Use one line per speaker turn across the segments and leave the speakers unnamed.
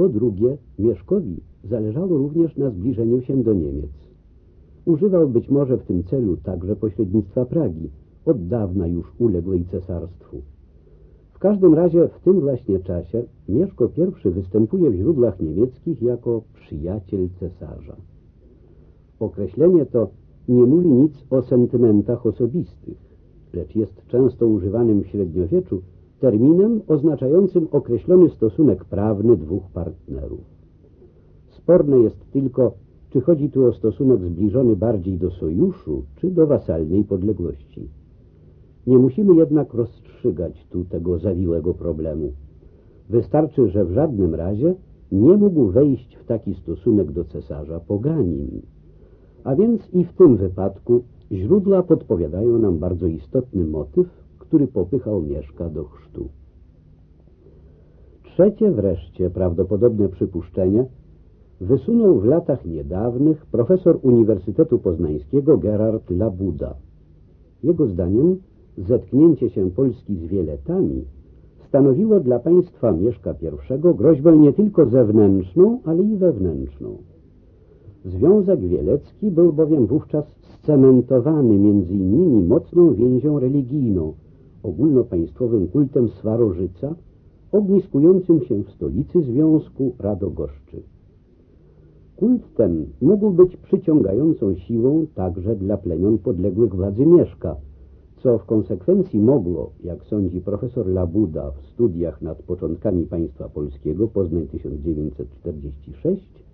Po drugie, Mieszkowi zależało również na zbliżeniu się do Niemiec. Używał być może w tym celu także pośrednictwa Pragi, od dawna już uległej cesarstwu. W każdym razie w tym właśnie czasie Mieszko I występuje w źródłach niemieckich jako przyjaciel cesarza. Określenie to nie mówi nic o sentymentach osobistych, lecz jest często używanym w średniowieczu terminem oznaczającym określony stosunek prawny dwóch partnerów. Sporne jest tylko, czy chodzi tu o stosunek zbliżony bardziej do sojuszu, czy do wasalnej podległości. Nie musimy jednak rozstrzygać tu tego zawiłego problemu. Wystarczy, że w żadnym razie nie mógł wejść w taki stosunek do cesarza poganin. A więc i w tym wypadku źródła podpowiadają nam bardzo istotny motyw, który popychał Mieszka do chrztu. Trzecie wreszcie prawdopodobne przypuszczenie wysunął w latach niedawnych profesor Uniwersytetu Poznańskiego Gerard Labuda. Jego zdaniem zetknięcie się Polski z Wieletami stanowiło dla państwa Mieszka I groźbę nie tylko zewnętrzną, ale i wewnętrzną. Związek Wielecki był bowiem wówczas scementowany między innymi mocną więzią religijną, ogólnopaństwowym kultem Swarożyca, ogniskującym się w stolicy Związku Radogoszczy. Kult ten mógł być przyciągającą siłą także dla plemion podległych władzy Mieszka, co w konsekwencji mogło, jak sądzi profesor Labuda w studiach nad początkami państwa polskiego Poznań 1946,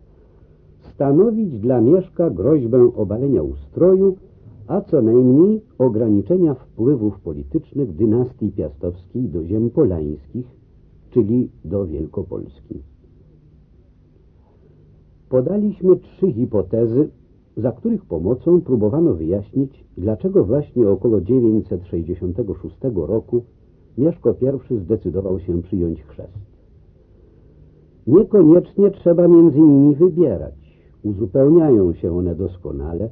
stanowić dla Mieszka groźbę obalenia ustroju, a co najmniej ograniczenia wpływów politycznych dynastii piastowskiej do ziem polańskich, czyli do Wielkopolski. Podaliśmy trzy hipotezy, za których pomocą próbowano wyjaśnić, dlaczego właśnie około 966 roku Mieszko I zdecydował się przyjąć chrzest. Niekoniecznie trzeba między nimi wybierać. Uzupełniają się one doskonale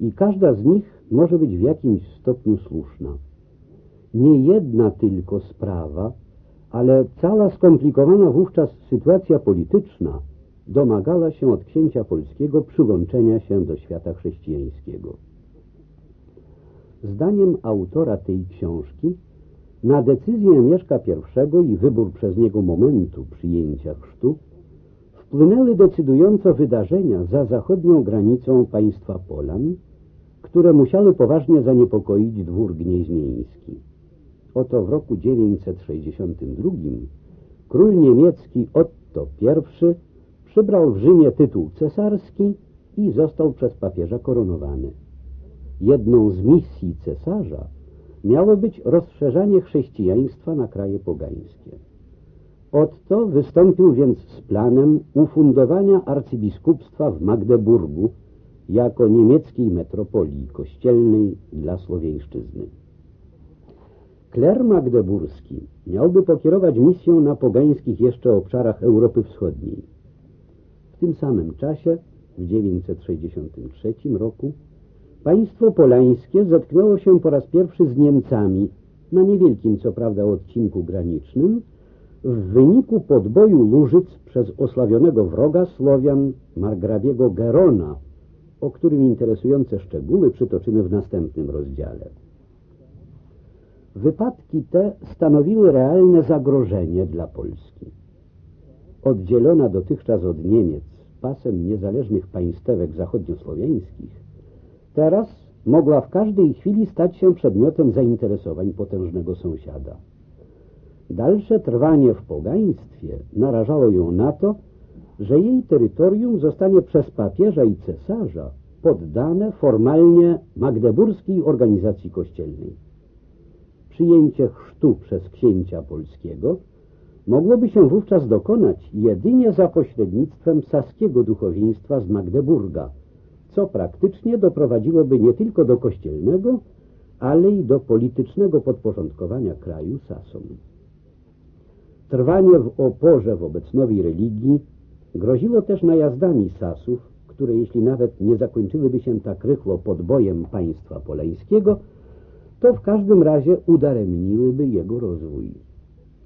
i każda z nich może być w jakimś stopniu słuszna. Nie jedna tylko sprawa, ale cała skomplikowana wówczas sytuacja polityczna domagała się od księcia polskiego przyłączenia się do świata chrześcijańskiego. Zdaniem autora tej książki na decyzję Mieszka I i wybór przez niego momentu przyjęcia chrztu wpłynęły decydująco wydarzenia za zachodnią granicą państwa Polan, które musiały poważnie zaniepokoić dwór gnieźnieński. Oto w roku 962 król niemiecki Otto I przybrał w Rzymie tytuł cesarski i został przez papieża koronowany. Jedną z misji cesarza miało być rozszerzanie chrześcijaństwa na kraje pogańskie. Otto wystąpił więc z planem ufundowania arcybiskupstwa w Magdeburgu jako niemieckiej metropolii kościelnej dla Słowiańszczyzny. Kler magdeburski miałby pokierować misją na pogańskich jeszcze obszarach Europy Wschodniej. W tym samym czasie, w 963 roku, państwo polańskie zetknęło się po raz pierwszy z Niemcami na niewielkim co prawda odcinku granicznym w wyniku podboju Lużyc przez osławionego wroga Słowian margrabiego Gerona, o którym interesujące szczegóły przytoczymy w następnym rozdziale. Wypadki te stanowiły realne zagrożenie dla Polski. Oddzielona dotychczas od Niemiec pasem niezależnych państwek zachodniosłowiańskich, teraz mogła w każdej chwili stać się przedmiotem zainteresowań potężnego sąsiada. Dalsze trwanie w pogaństwie narażało ją na to, że jej terytorium zostanie przez papieża i cesarza poddane formalnie magdeburskiej organizacji kościelnej. Przyjęcie chrztu przez księcia polskiego mogłoby się wówczas dokonać jedynie za pośrednictwem saskiego duchowieństwa z Magdeburga, co praktycznie doprowadziłoby nie tylko do kościelnego, ale i do politycznego podporządkowania kraju Sasom. Trwanie w oporze wobec nowej religii groziło też najazdami Sasów, które jeśli nawet nie zakończyłyby się tak rychło podbojem państwa poleńskiego, to w każdym razie udaremniłyby jego rozwój.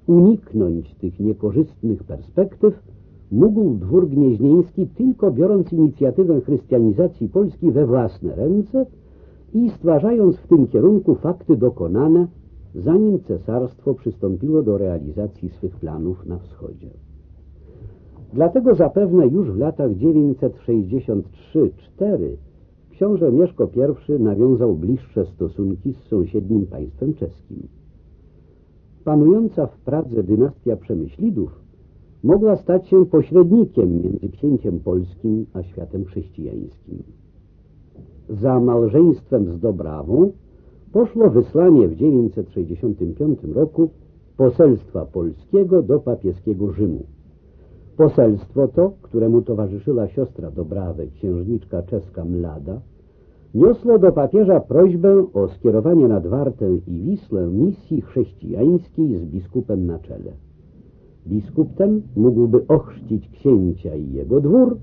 Uniknąć tych niekorzystnych perspektyw mógł dwór gnieźnieński tylko biorąc inicjatywę chrystianizacji Polski we własne ręce i stwarzając w tym kierunku fakty dokonane, zanim cesarstwo przystąpiło do realizacji swych planów na wschodzie. Dlatego zapewne już w latach 963-4 książę Mieszko I nawiązał bliższe stosunki z sąsiednim państwem czeskim. Panująca w Pradze dynastia Przemyślidów mogła stać się pośrednikiem między księciem polskim a światem chrześcijańskim. Za małżeństwem z Dobrawą poszło wysłanie w 965 roku poselstwa polskiego do papieskiego Rzymu. Poselstwo to, któremu towarzyszyła siostra Dobrawy, księżniczka czeska Mlada, niosło do papieża prośbę o skierowanie nad Wartę i Wisłę misji chrześcijańskiej z biskupem na czele. Biskup ten mógłby ochrzcić księcia i jego dwór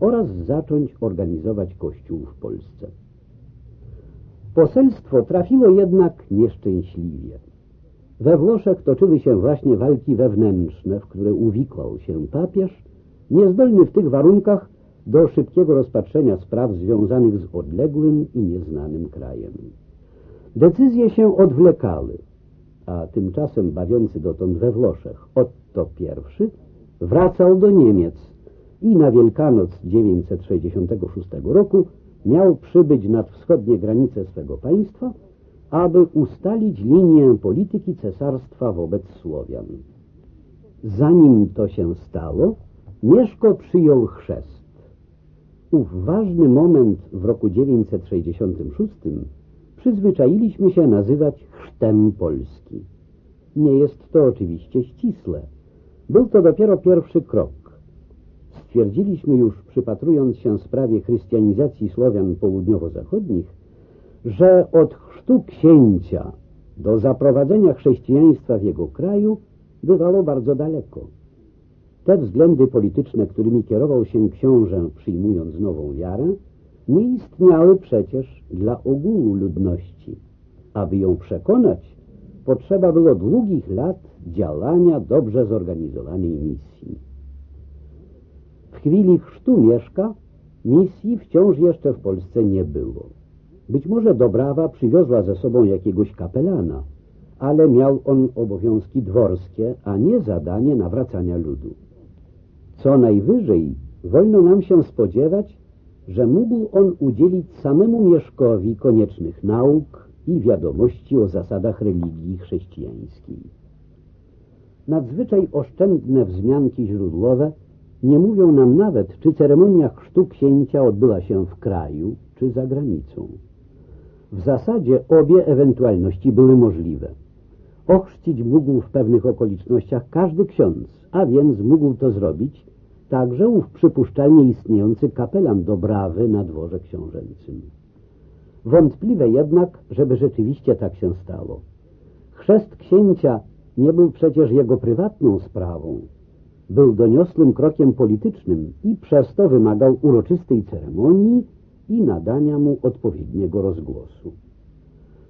oraz zacząć organizować kościół w Polsce. Poselstwo trafiło jednak nieszczęśliwie. We Włoszech toczyły się właśnie walki wewnętrzne, w które uwikłał się papież, niezdolny w tych warunkach do szybkiego rozpatrzenia spraw związanych z odległym i nieznanym krajem. Decyzje się odwlekały, a tymczasem bawiący dotąd we Włoszech Otto I wracał do Niemiec i na Wielkanoc 966 roku miał przybyć nad wschodnie granice swego państwa, aby ustalić linię polityki cesarstwa wobec Słowian. Zanim to się stało, Mieszko przyjął chrzest. Ów ważny moment w roku 966 przyzwyczailiśmy się nazywać chrztem Polski. Nie jest to oczywiście ścisłe. Był to dopiero pierwszy krok. Stwierdziliśmy już, przypatrując się sprawie chrystianizacji Słowian południowo-zachodnich, że od chrztu księcia do zaprowadzenia chrześcijaństwa w jego kraju bywało bardzo daleko. Te względy polityczne, którymi kierował się książę przyjmując nową wiarę, nie istniały przecież dla ogółu ludności. Aby ją przekonać, potrzeba było długich lat działania dobrze zorganizowanej misji. W chwili chrztu Mieszka misji wciąż jeszcze w Polsce nie było. Być może Dobrawa przywiozła ze sobą jakiegoś kapelana, ale miał on obowiązki dworskie, a nie zadanie nawracania ludu. Co najwyżej wolno nam się spodziewać, że mógł on udzielić samemu Mieszkowi koniecznych nauk i wiadomości o zasadach religii chrześcijańskiej. Nadzwyczaj oszczędne wzmianki źródłowe nie mówią nam nawet, czy ceremonia chrztu księcia odbyła się w kraju, czy za granicą. W zasadzie obie ewentualności były możliwe. Ochrzcić mógł w pewnych okolicznościach każdy ksiądz, a więc mógł to zrobić także ów przypuszczalnie istniejący kapelan Dobrawy na dworze książęcym. Wątpliwe jednak, żeby rzeczywiście tak się stało. Chrzest księcia nie był przecież jego prywatną sprawą. Był doniosłym krokiem politycznym i przez to wymagał uroczystej ceremonii i nadania mu odpowiedniego rozgłosu.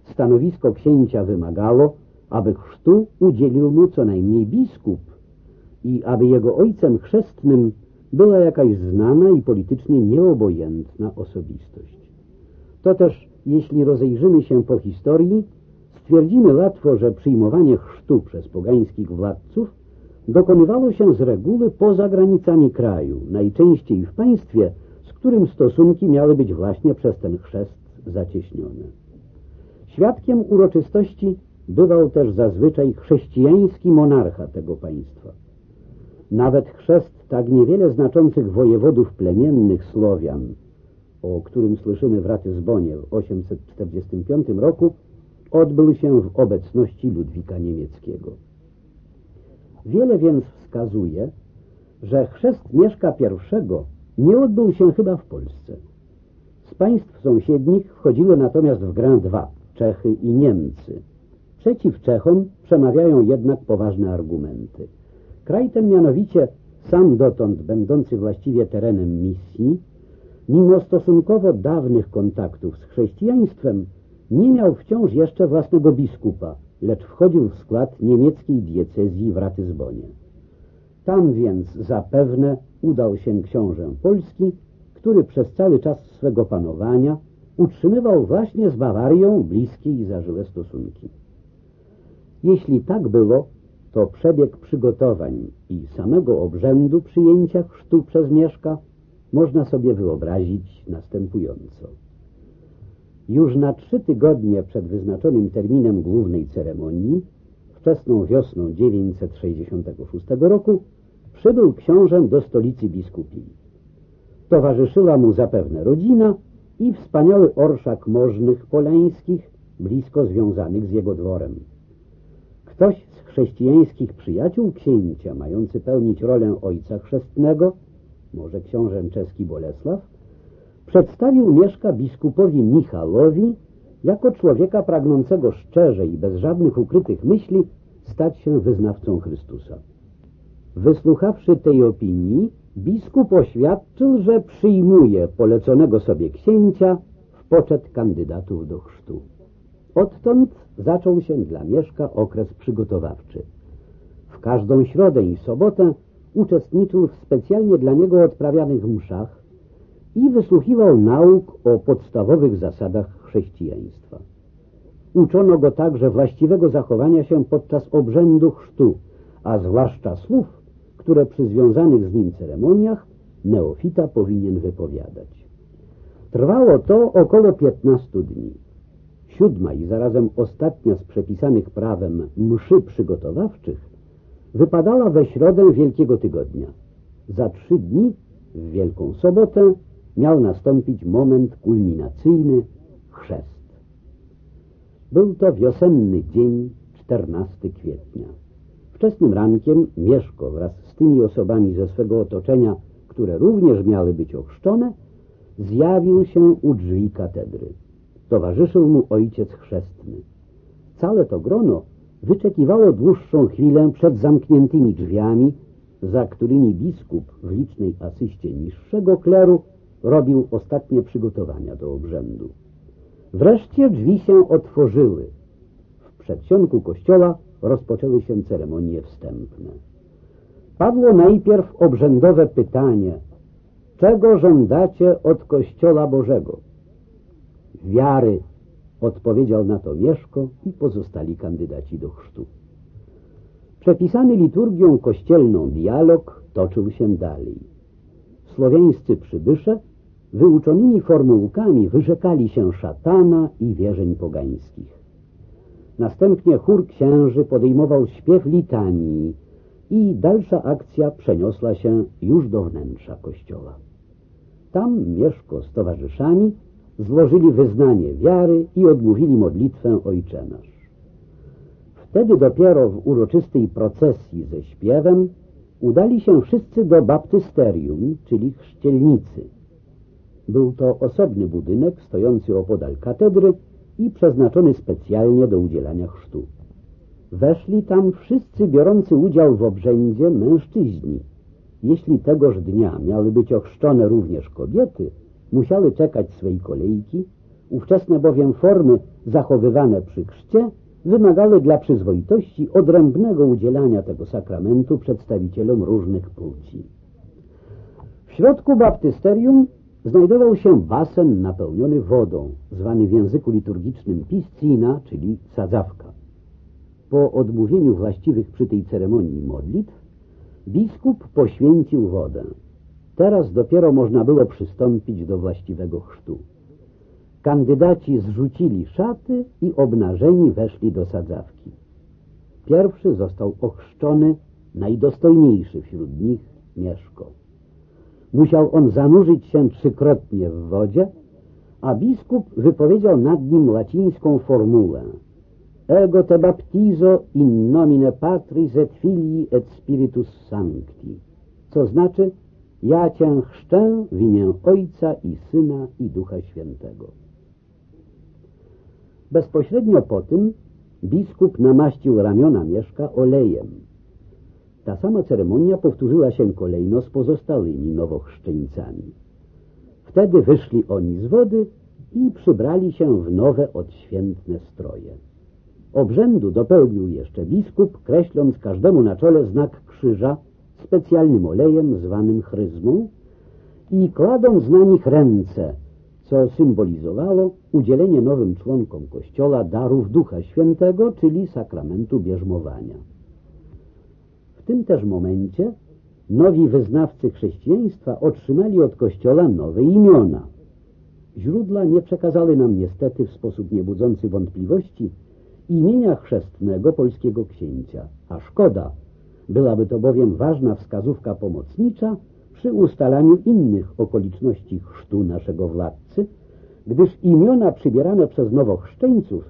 Stanowisko księcia wymagało, aby chrztu udzielił mu co najmniej biskup i aby jego ojcem chrzestnym była jakaś znana i politycznie nieobojętna osobistość. To też, jeśli rozejrzymy się po historii, stwierdzimy łatwo, że przyjmowanie chrztu przez pogańskich władców dokonywało się z reguły poza granicami kraju, najczęściej w państwie, którym stosunki miały być właśnie przez ten chrzest zacieśnione. Świadkiem uroczystości bywał też zazwyczaj chrześcijański monarcha tego państwa. Nawet chrzest tak niewiele znaczących wojewodów plemiennych Słowian, o którym słyszymy w Ratyzbonie w 845 roku, odbył się w obecności Ludwika Niemieckiego. Wiele więc wskazuje, że chrzest Mieszka I nie odbył się chyba w Polsce. Z państw sąsiednich wchodziły natomiast w grę dwa, Czechy i Niemcy. Przeciw Czechom przemawiają jednak poważne argumenty. Kraj ten mianowicie, sam dotąd będący właściwie terenem misji, mimo stosunkowo dawnych kontaktów z chrześcijaństwem, nie miał wciąż jeszcze własnego biskupa, lecz wchodził w skład niemieckiej diecezji w Ratyzbonie. Tam więc zapewne udał się książę polski, który przez cały czas swego panowania utrzymywał właśnie z Bawarią bliskie i zażyłe stosunki. Jeśli tak było, to przebieg przygotowań i samego obrzędu przyjęcia chrztu przez Mieszka można sobie wyobrazić następująco. Już na trzy tygodnie przed wyznaczonym terminem głównej ceremonii, wczesną wiosną 966 roku, przybył książę do stolicy biskupiej. Towarzyszyła mu zapewne rodzina i wspaniały orszak możnych polańskich, blisko związanych z jego dworem. Ktoś z chrześcijańskich przyjaciół księcia, mający pełnić rolę ojca chrzestnego, może książę czeski Bolesław, przedstawił Mieszka biskupowi Michalowi jako człowieka pragnącego szczerze i bez żadnych ukrytych myśli stać się wyznawcą Chrystusa. Wysłuchawszy tej opinii, biskup oświadczył, że przyjmuje poleconego sobie księcia w poczet kandydatów do chrztu. Odtąd zaczął się dla Mieszka okres przygotowawczy. W każdą środę i sobotę uczestniczył w specjalnie dla niego odprawianych mszach i wysłuchiwał nauk o podstawowych zasadach chrześcijaństwa. Uczono go także właściwego zachowania się podczas obrzędu chrztu, a zwłaszcza słów, które przy związanych z nim ceremoniach neofita powinien wypowiadać. Trwało to około 15 dni. Siódma i zarazem ostatnia z przepisanych prawem mszy przygotowawczych wypadała we środę Wielkiego Tygodnia. Za trzy dni, w Wielką Sobotę, miał nastąpić moment kulminacyjny, chrzest. Był to wiosenny dzień, 14 kwietnia. Wczesnym rankiem Mieszko wraz z tymi osobami ze swego otoczenia, które również miały być ochrzczone, zjawił się u drzwi katedry. Towarzyszył mu ojciec chrzestny. Całe to grono wyczekiwało dłuższą chwilę przed zamkniętymi drzwiami, za którymi biskup w licznej asyście niższego kleru robił ostatnie przygotowania do obrzędu. Wreszcie drzwi się otworzyły. W przedsionku kościoła rozpoczęły się ceremonie wstępne. Padło najpierw obrzędowe pytanie, czego żądacie od Kościoła Bożego? Wiary, odpowiedział na to Mieszko i pozostali kandydaci do chrztu. Przepisany liturgią kościelną dialog toczył się dalej. Słowiańscy przybysze wyuczonymi formułkami wyrzekali się szatana i wierzeń pogańskich. Następnie chór księży podejmował śpiew litanii i dalsza akcja przeniosła się już do wnętrza kościoła. Tam Mieszko z towarzyszami złożyli wyznanie wiary i odmówili modlitwę Ojcze. Wtedy dopiero w uroczystej procesji ze śpiewem udali się wszyscy do baptysterium, czyli chrzcielnicy. Był to osobny budynek stojący opodal katedry i przeznaczony specjalnie do udzielania chrztu. Weszli tam wszyscy biorący udział w obrzędzie mężczyźni. Jeśli tegoż dnia miały być ochrzczone również kobiety, musiały czekać swej kolejki, ówczesne bowiem formy zachowywane przy chrzcie wymagały dla przyzwoitości odrębnego udzielania tego sakramentu przedstawicielom różnych płci. W środku baptysterium znajdował się basen napełniony wodą, zwany w języku liturgicznym piscina, czyli sadzawka. Po odmówieniu właściwych przy tej ceremonii modlitw, biskup poświęcił wodę. Teraz dopiero można było przystąpić do właściwego chrztu. Kandydaci zrzucili szaty i obnażeni weszli do sadzawki. Pierwszy został ochrzczony, najdostojniejszy wśród nich, Mieszko. Musiał on zanurzyć się trzykrotnie w wodzie, a biskup wypowiedział nad nim łacińską formułę Ego te baptizo in nomine Patris et Filii et Spiritus Sancti, co znaczy ja Cię chrzczę w imię Ojca i Syna i Ducha Świętego. Bezpośrednio po tym biskup namaścił ramiona Mieszka olejem. Ta sama ceremonia powtórzyła się kolejno z pozostałymi nowochrzczeńcami. Wtedy wyszli oni z wody i przybrali się w nowe odświętne stroje. Obrzędu dopełnił jeszcze biskup, kreśląc każdemu na czole znak krzyża specjalnym olejem zwanym chryzmą i kładąc na nich ręce, co symbolizowało udzielenie nowym członkom Kościoła darów Ducha Świętego, czyli sakramentu bierzmowania. Tym też momencie nowi wyznawcy chrześcijaństwa otrzymali od Kościoła nowe imiona. Źródła nie przekazały nam niestety w sposób niebudzący wątpliwości imienia chrzestnego polskiego księcia, a szkoda, byłaby to bowiem ważna wskazówka pomocnicza przy ustalaniu innych okoliczności chrztu naszego władcy, gdyż imiona przybierane przez nowochrzczeńców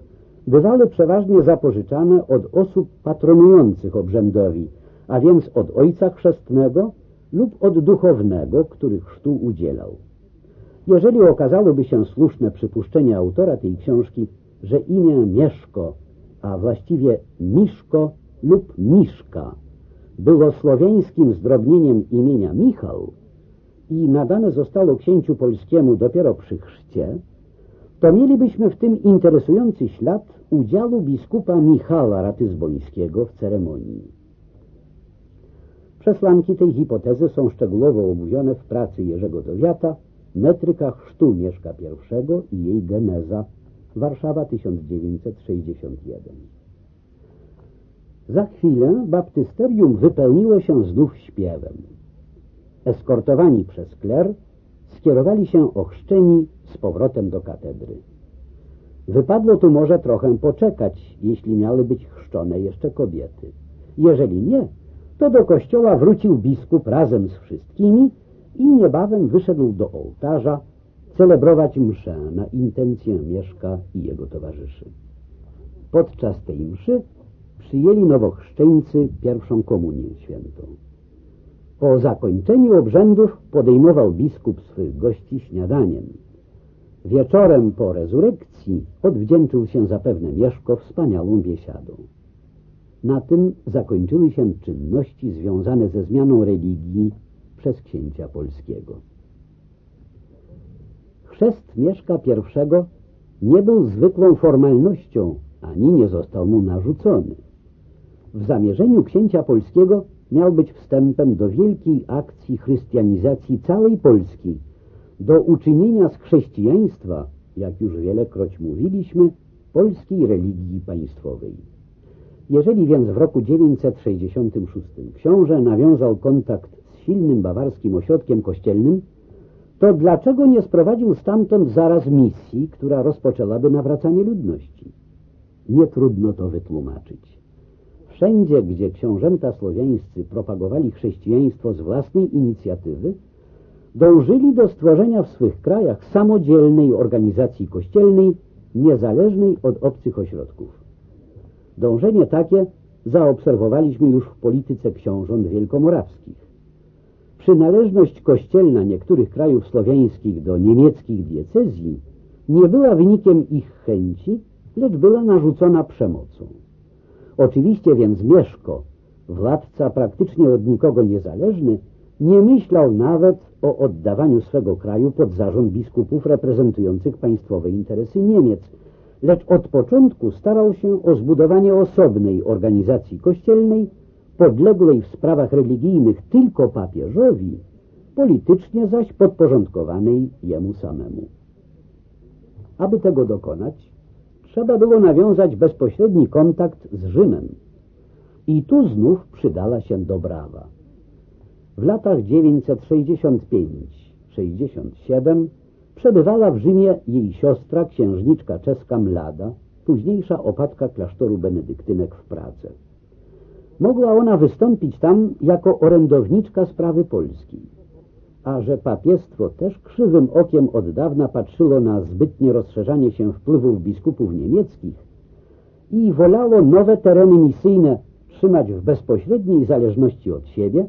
bywały przeważnie zapożyczane od osób patronujących obrzędowi, a więc od ojca chrzestnego lub od duchownego, który chrztu udzielał. Jeżeli okazałoby się słuszne przypuszczenie autora tej książki, że imię Mieszko, a właściwie Miszko lub Miszka było słowiańskim zdrobnieniem imienia Michał i nadane zostało księciu polskiemu dopiero przy chrzcie, to mielibyśmy w tym interesujący ślad udziału biskupa Michała Ratyzbońskiego w ceremonii. Przesłanki tej hipotezy są szczegółowo omówione w pracy Jerzego Dowiata Metryka chrztu Mieszka I i jej geneza Warszawa 1961 Za chwilę baptysterium wypełniło się znów śpiewem. Eskortowani przez kler skierowali się ochrzczeni z powrotem do katedry. Wypadło tu może trochę poczekać, jeśli miały być chrzczone jeszcze kobiety. Jeżeli nie, to do kościoła wrócił biskup razem z wszystkimi i niebawem wyszedł do ołtarza celebrować mszę na intencję Mieszka i jego towarzyszy. Podczas tej mszy przyjęli nowochrzczeńcy pierwszą komunię świętą. Po zakończeniu obrzędów podejmował biskup swych gości śniadaniem. Wieczorem po rezurekcji odwdzięczył się zapewne Mieszko wspaniałą biesiadą. Na tym zakończyły się czynności związane ze zmianą religii przez księcia polskiego. Chrzest Mieszka I nie był zwykłą formalnością, ani nie został mu narzucony. W zamierzeniu księcia polskiego miał być wstępem do wielkiej akcji chrystianizacji całej Polski, do uczynienia z chrześcijaństwa, jak już wielekroć mówiliśmy, polskiej religii państwowej. Jeżeli więc w roku 966 książę nawiązał kontakt z silnym bawarskim ośrodkiem kościelnym, to dlaczego nie sprowadził stamtąd zaraz misji, która rozpoczęłaby nawracanie ludności? Nie trudno to wytłumaczyć. Wszędzie, gdzie książęta słowiańscy propagowali chrześcijaństwo z własnej inicjatywy, dążyli do stworzenia w swych krajach samodzielnej organizacji kościelnej, niezależnej od obcych ośrodków. Dążenie takie zaobserwowaliśmy już w polityce książąt wielkomorawskich. Przynależność kościelna niektórych krajów słowiańskich do niemieckich diecezji nie była wynikiem ich chęci, lecz była narzucona przemocą. Oczywiście więc Mieszko, władca praktycznie od nikogo niezależny, nie myślał nawet o oddawaniu swego kraju pod zarząd biskupów reprezentujących państwowe interesy Niemiec, lecz od początku starał się o zbudowanie osobnej organizacji kościelnej, podległej w sprawach religijnych tylko papieżowi, politycznie zaś podporządkowanej jemu samemu. Aby tego dokonać, trzeba było nawiązać bezpośredni kontakt z Rzymem. I tu znów przydała się Dobrawa. W latach 965-67 przebywała w Rzymie jej siostra, księżniczka czeska Mlada, późniejsza opatka klasztoru benedyktynek w Pradze. Mogła ona wystąpić tam jako orędowniczka sprawy polskiej. A że papiestwo też krzywym okiem od dawna patrzyło na zbytnie rozszerzanie się wpływów biskupów niemieckich i wolało nowe tereny misyjne trzymać w bezpośredniej zależności od siebie,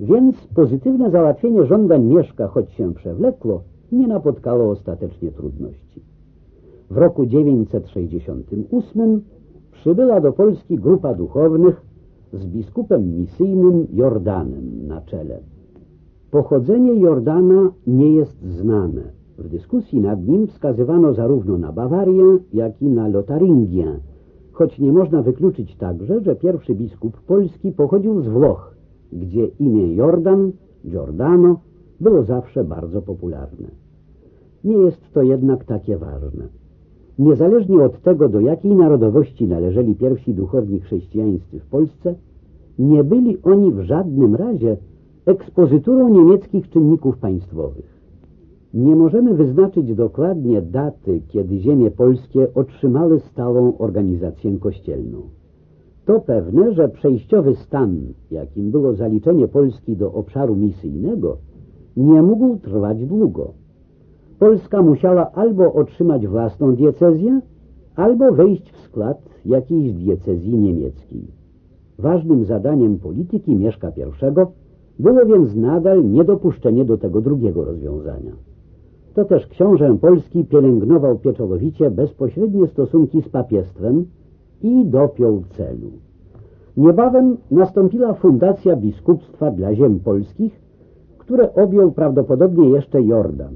więc pozytywne załatwienie żądań Mieszka, choć się przewlekło, nie napotkało ostatecznie trudności. W roku 968 przybyła do Polski grupa duchownych z biskupem misyjnym Jordanem na czele. Pochodzenie Jordana nie jest znane. W dyskusji nad nim wskazywano zarówno na Bawarię, jak i na Lotaringię, choć nie można wykluczyć także, że pierwszy biskup polski pochodził z Włoch gdzie imię Jordan, Giordano, było zawsze bardzo popularne. Nie jest to jednak takie ważne. Niezależnie od tego, do jakiej narodowości należeli pierwsi duchowni chrześcijańscy w Polsce, nie byli oni w żadnym razie ekspozyturą niemieckich czynników państwowych. Nie możemy wyznaczyć dokładnie daty, kiedy ziemie polskie otrzymały stałą organizację kościelną. To pewne, że przejściowy stan, jakim było zaliczenie Polski do obszaru misyjnego, nie mógł trwać długo. Polska musiała albo otrzymać własną diecezję, albo wejść w skład jakiejś diecezji niemieckiej. Ważnym zadaniem polityki Mieszka I było więc nadal niedopuszczenie do tego drugiego rozwiązania. To też książę polski pielęgnował pieczołowicie bezpośrednie stosunki z papiestwem i dopiął celu. Niebawem nastąpiła fundacja biskupstwa dla ziem polskich, które objął prawdopodobnie jeszcze Jordan.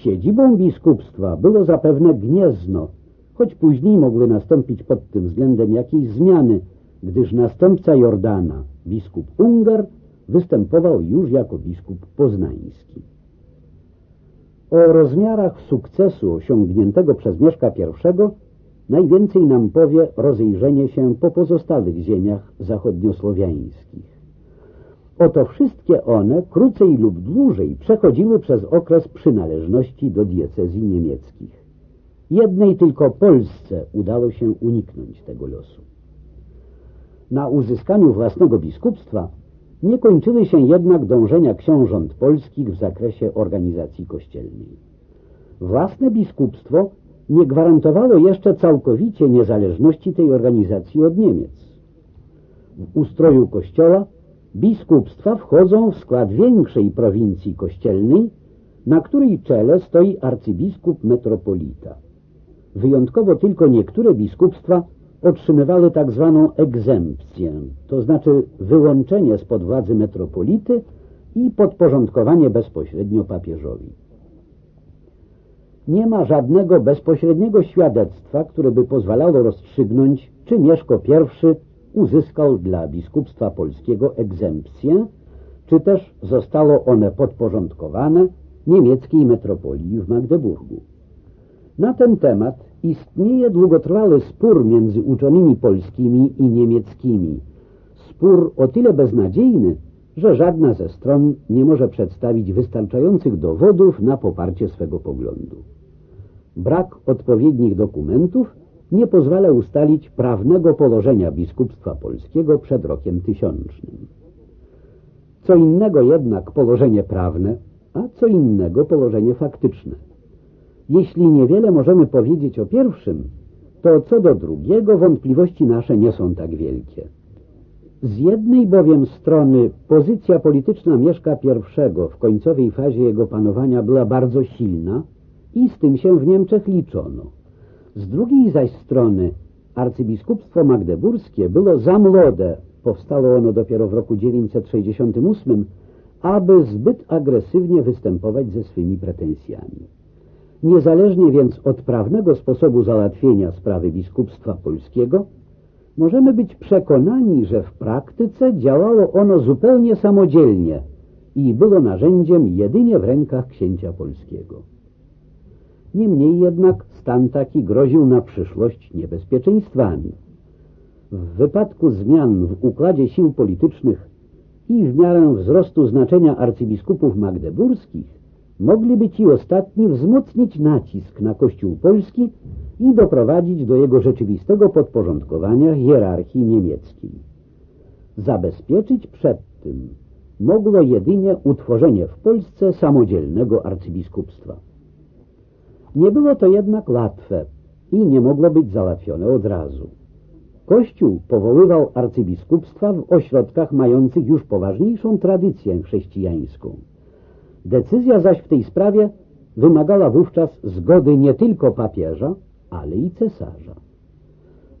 Siedzibą biskupstwa było zapewne Gniezno, choć później mogły nastąpić pod tym względem jakieś zmiany, gdyż następca Jordana, biskup Ungar, występował już jako biskup poznański. O rozmiarach sukcesu osiągniętego przez Mieszka I najwięcej nam powie rozejrzenie się po pozostałych ziemiach zachodniosłowiańskich. Oto wszystkie one krócej lub dłużej przechodziły przez okres przynależności do diecezji niemieckich. Jednej tylko Polsce udało się uniknąć tego losu. Na uzyskaniu własnego biskupstwa nie kończyły się jednak dążenia książąt polskich w zakresie organizacji kościelnej. Własne biskupstwo nie gwarantowało jeszcze całkowicie niezależności tej organizacji od Niemiec. W ustroju kościoła biskupstwa wchodzą w skład większej prowincji kościelnej, na której czele stoi arcybiskup metropolita. Wyjątkowo tylko niektóre biskupstwa otrzymywały tak zwaną egzempcję, to znaczy wyłączenie spod władzy metropolity i podporządkowanie bezpośrednio papieżowi. Nie ma żadnego bezpośredniego świadectwa, które by pozwalało rozstrzygnąć, czy Mieszko I uzyskał dla biskupstwa polskiego egzempcję, czy też zostało one podporządkowane niemieckiej metropolii w Magdeburgu. Na ten temat istnieje długotrwały spór między uczonymi polskimi i niemieckimi. Spór o tyle beznadziejny, że żadna ze stron nie może przedstawić wystarczających dowodów na poparcie swego poglądu. Brak odpowiednich dokumentów nie pozwala ustalić prawnego położenia biskupstwa polskiego przed rokiem tysiącznym. Co innego jednak położenie prawne, a co innego położenie faktyczne. Jeśli niewiele możemy powiedzieć o pierwszym, to co do drugiego wątpliwości nasze nie są tak wielkie. Z jednej bowiem strony pozycja polityczna Mieszka I w końcowej fazie jego panowania była bardzo silna i z tym się w Niemczech liczono. Z drugiej zaś strony arcybiskupstwo magdeburskie było za młode, powstało ono dopiero w roku 968, aby zbyt agresywnie występować ze swymi pretensjami. Niezależnie więc od prawnego sposobu załatwienia sprawy biskupstwa polskiego, możemy być przekonani, że w praktyce działało ono zupełnie samodzielnie i było narzędziem jedynie w rękach księcia polskiego. Niemniej jednak stan taki groził na przyszłość niebezpieczeństwami. W wypadku zmian w układzie sił politycznych i w miarę wzrostu znaczenia arcybiskupów magdeburskich mogliby ci ostatni wzmocnić nacisk na Kościół polski i doprowadzić do jego rzeczywistego podporządkowania hierarchii niemieckiej. Zabezpieczyć przed tym mogło jedynie utworzenie w Polsce samodzielnego arcybiskupstwa. Nie było to jednak łatwe i nie mogło być załatwione od razu. Kościół powoływał arcybiskupstwa w ośrodkach mających już poważniejszą tradycję chrześcijańską. Decyzja zaś w tej sprawie wymagała wówczas zgody nie tylko papieża, ale i cesarza.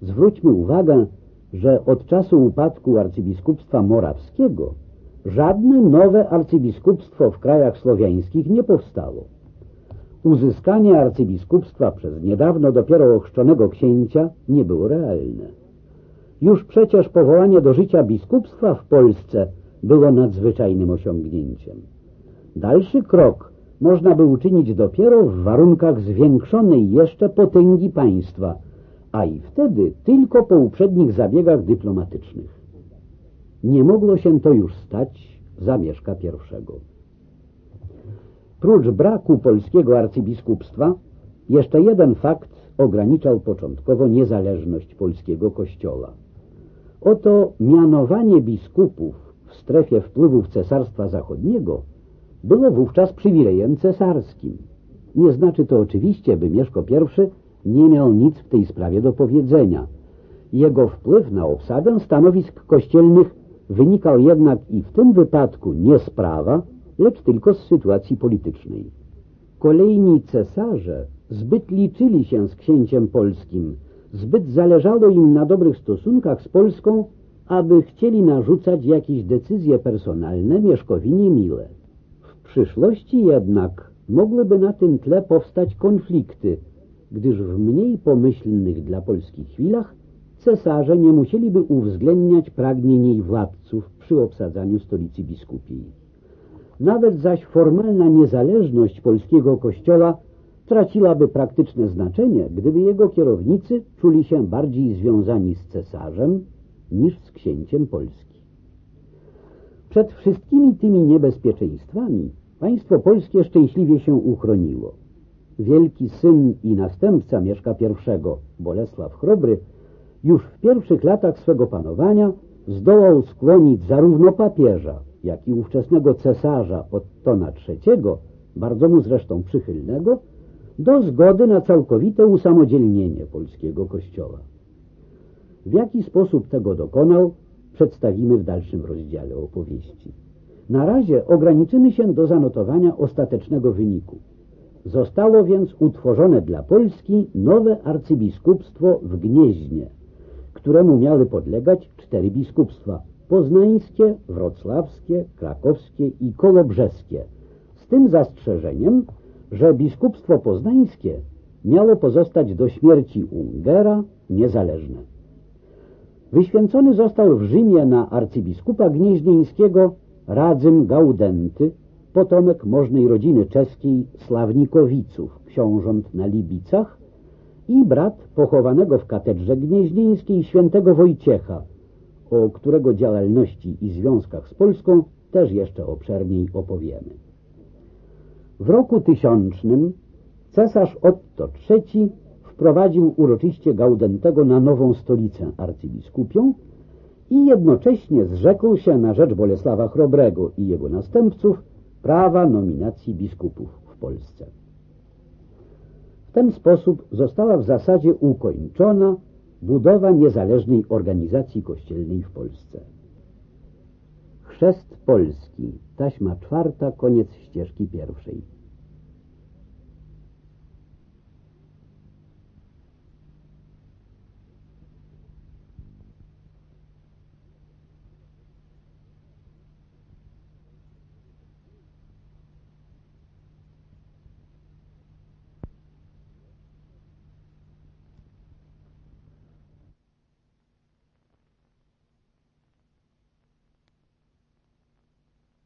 Zwróćmy uwagę, że od czasu upadku arcybiskupstwa morawskiego żadne nowe arcybiskupstwo w krajach słowiańskich nie powstało. Uzyskanie arcybiskupstwa przez niedawno dopiero ochrzczonego księcia nie było realne. Już przecież powołanie do życia biskupstwa w Polsce było nadzwyczajnym osiągnięciem. Dalszy krok można by uczynić dopiero w warunkach zwiększonej jeszcze potęgi państwa, a i wtedy tylko po uprzednich zabiegach dyplomatycznych. Nie mogło się to już stać za Mieszka I. Prócz braku polskiego arcybiskupstwa, jeszcze jeden fakt ograniczał początkowo niezależność polskiego kościoła. Oto mianowanie biskupów w strefie wpływów Cesarstwa Zachodniego było wówczas przywilejem cesarskim. Nie znaczy to oczywiście, by Mieszko I nie miał nic w tej sprawie do powiedzenia. Jego wpływ na obsadę stanowisk kościelnych wynikał jednak i w tym wypadku nie z prawa, lecz tylko z sytuacji politycznej. Kolejni cesarze zbyt liczyli się z księciem polskim, zbyt zależało im na dobrych stosunkach z Polską, aby chcieli narzucać jakieś decyzje personalne Mieszkowi niemile. W przyszłości jednak mogłyby na tym tle powstać konflikty, gdyż w mniej pomyślnych dla Polski chwilach cesarze nie musieliby uwzględniać pragnień jej władców przy obsadzaniu stolicy biskupiej. Nawet zaś formalna niezależność polskiego kościoła traciłaby praktyczne znaczenie, gdyby jego kierownicy czuli się bardziej związani z cesarzem niż z księciem Polski. Przed wszystkimi tymi niebezpieczeństwami państwo polskie szczęśliwie się uchroniło. Wielki syn i następca Mieszka I, Bolesław Chrobry, już w pierwszych latach swego panowania zdołał skłonić zarówno papieża, jak i ówczesnego cesarza Ottona III, bardzo mu zresztą przychylnego, do zgody na całkowite usamodzielnienie polskiego kościoła. W jaki sposób tego dokonał, przedstawimy w dalszym rozdziale opowieści. Na razie ograniczymy się do zanotowania ostatecznego wyniku. Zostało więc utworzone dla Polski nowe arcybiskupstwo w Gnieźnie, któremu miały podlegać cztery biskupstwa poznańskie, wrocławskie, krakowskie i kolobrzeskie, z tym zastrzeżeniem, że biskupstwo poznańskie miało pozostać do śmierci Ungera niezależne. Wyświęcony został w Rzymie na arcybiskupa gnieźnieńskiego Radzym Gaudenty, potomek możnej rodziny czeskiej Sławnikowiców, książąt na Libicach i brat pochowanego w katedrze gnieźnieńskiej świętego Wojciecha, o którego działalności i związkach z Polską też jeszcze obszerniej opowiemy. W roku tysiącznym cesarz Otto III wprowadził uroczyście Gaudentego na nową stolicę arcybiskupią i jednocześnie zrzekł się na rzecz Bolesława Chrobrego i jego następców prawa nominacji biskupów w Polsce. W ten sposób została w zasadzie ukończona budowa niezależnej organizacji kościelnej w Polsce. Chrzest Polski, taśma czwarta, koniec ścieżki pierwszej.